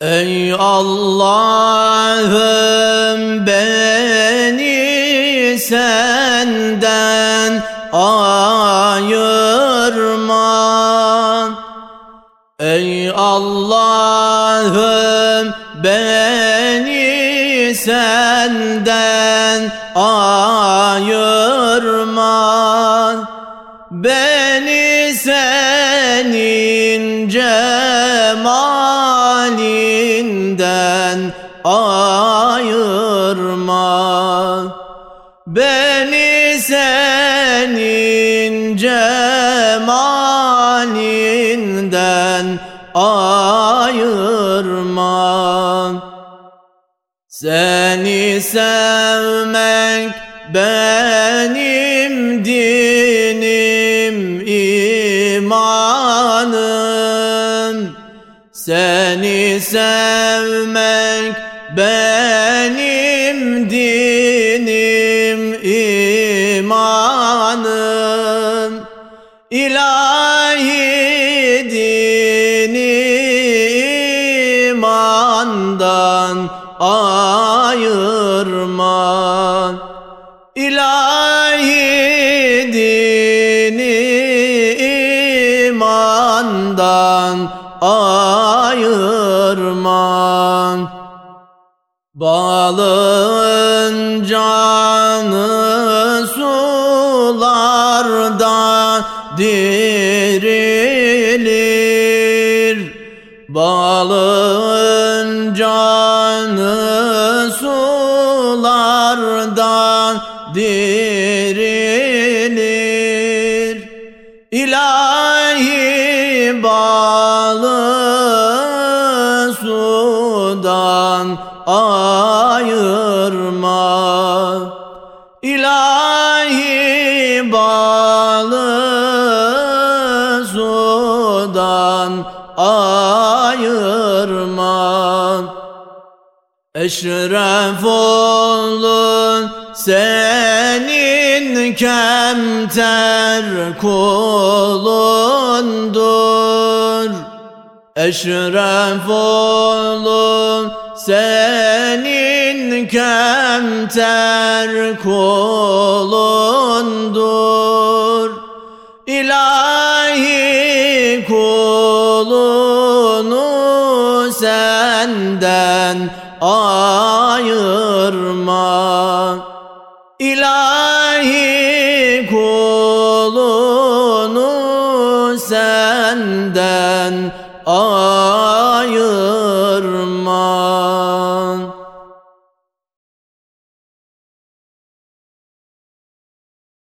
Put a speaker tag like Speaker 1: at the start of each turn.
Speaker 1: Ey Allah'ım beni senden ayırma. Ey Allah'ım beni senden ayırma. Beni senin cemalinden ayırma. Beni senin cemalinden ayırma. Seni sevmek benim Seni sevmek benim dinim imanım. İlahi dini imandan ayırma İlahi ayırma Balın canı sularda dirilir. Balın canı sularda dirilir. İlahi balı ayırma Eşref olun senin kemter kulundur. Eşref olun senin kemter kulundur. İlahi senden ayırma. İlahi kulunu senden ayırma.